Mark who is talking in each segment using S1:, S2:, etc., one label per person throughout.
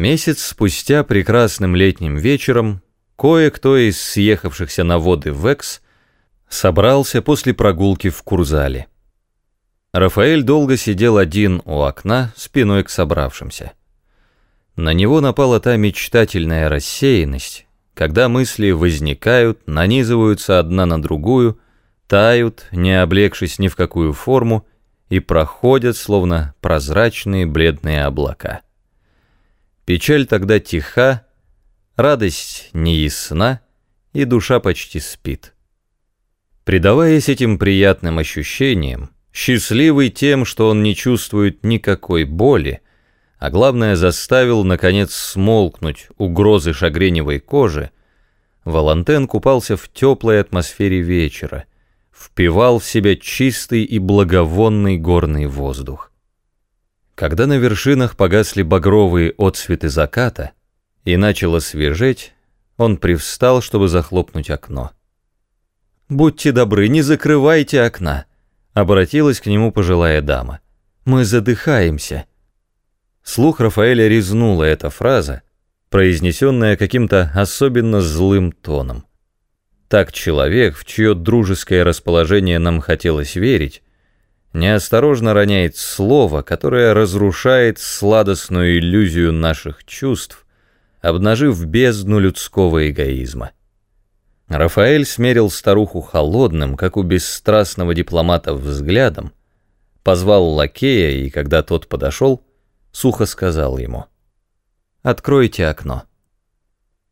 S1: Месяц спустя прекрасным летним вечером кое-кто из съехавшихся на воды Векс собрался после прогулки в Курзале. Рафаэль долго сидел один у окна, спиной к собравшимся. На него напала та мечтательная рассеянность, когда мысли возникают, нанизываются одна на другую, тают, не облегшись ни в какую форму, и проходят, словно прозрачные бледные облака. Печаль тогда тиха, радость неясна, и душа почти спит. Предаваясь этим приятным ощущениям, счастливый тем, что он не чувствует никакой боли, а главное заставил, наконец, смолкнуть угрозы шагреневой кожи, Валантен купался в теплой атмосфере вечера, впивал в себя чистый и благовонный горный воздух. Когда на вершинах погасли багровые отсветы заката и начало свежеть, он привстал, чтобы захлопнуть окно. «Будьте добры, не закрывайте окна», — обратилась к нему пожилая дама. «Мы задыхаемся». Слух Рафаэля резнула эта фраза, произнесенная каким-то особенно злым тоном. Так человек, в чье дружеское расположение нам хотелось верить, неосторожно роняет слово, которое разрушает сладостную иллюзию наших чувств, обнажив бездну людского эгоизма. Рафаэль смерил старуху холодным, как у бесстрастного дипломата, взглядом, позвал лакея и, когда тот подошел, сухо сказал ему «Откройте окно».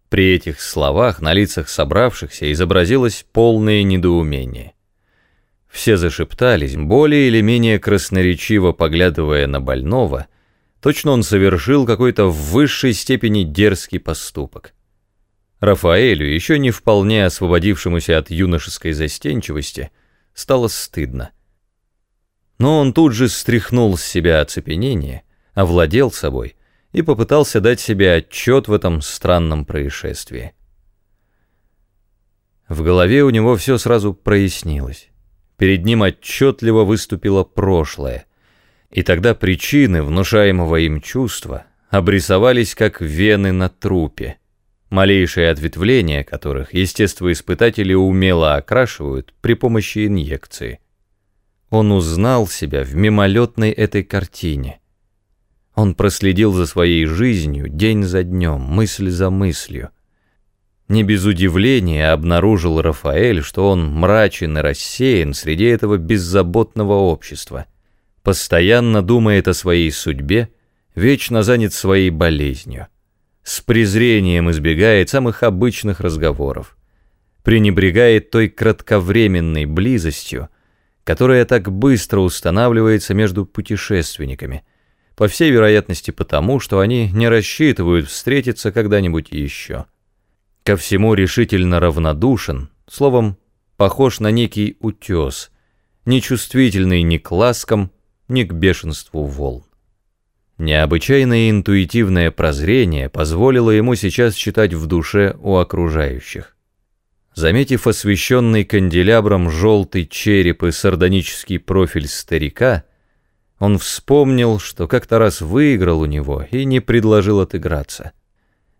S1: При этих словах на лицах собравшихся изобразилось полное недоумение. Все зашептались, более или менее красноречиво поглядывая на больного, точно он совершил какой-то в высшей степени дерзкий поступок. Рафаэлю, еще не вполне освободившемуся от юношеской застенчивости, стало стыдно. Но он тут же стряхнул с себя оцепенение, овладел собой и попытался дать себе отчет в этом странном происшествии. В голове у него все сразу прояснилось. Перед ним отчетливо выступило прошлое, и тогда причины внушаемого им чувства обрисовались как вены на трупе, малейшие ответвления которых естествоиспытатели умело окрашивают при помощи инъекции. Он узнал себя в мимолетной этой картине. Он проследил за своей жизнью день за днем, мысль за мыслью, не без удивления обнаружил Рафаэль, что он мрачен и рассеян среди этого беззаботного общества, постоянно думает о своей судьбе, вечно занят своей болезнью, с презрением избегает самых обычных разговоров, пренебрегает той кратковременной близостью, которая так быстро устанавливается между путешественниками, по всей вероятности потому, что они не рассчитывают встретиться когда-нибудь еще ко всему решительно равнодушен, словом, похож на некий утес, нечувствительный ни к ласкам, ни к бешенству волн. Необычайное интуитивное прозрение позволило ему сейчас читать в душе у окружающих. Заметив освещенный канделябром желтый череп и сардонический профиль старика, он вспомнил, что как-то раз выиграл у него и не предложил отыграться.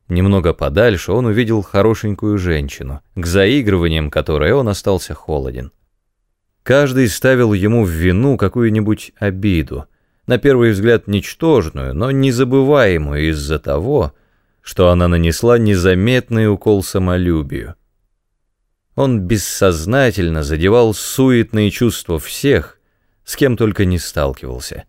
S1: Немного подальше он увидел хорошенькую женщину, к заигрываниям которой он остался холоден. Каждый ставил ему в вину какую-нибудь обиду, на первый взгляд ничтожную, но незабываемую из-за того, что она нанесла незаметный укол самолюбию. Он бессознательно задевал суетные чувства всех, с кем только не сталкивался.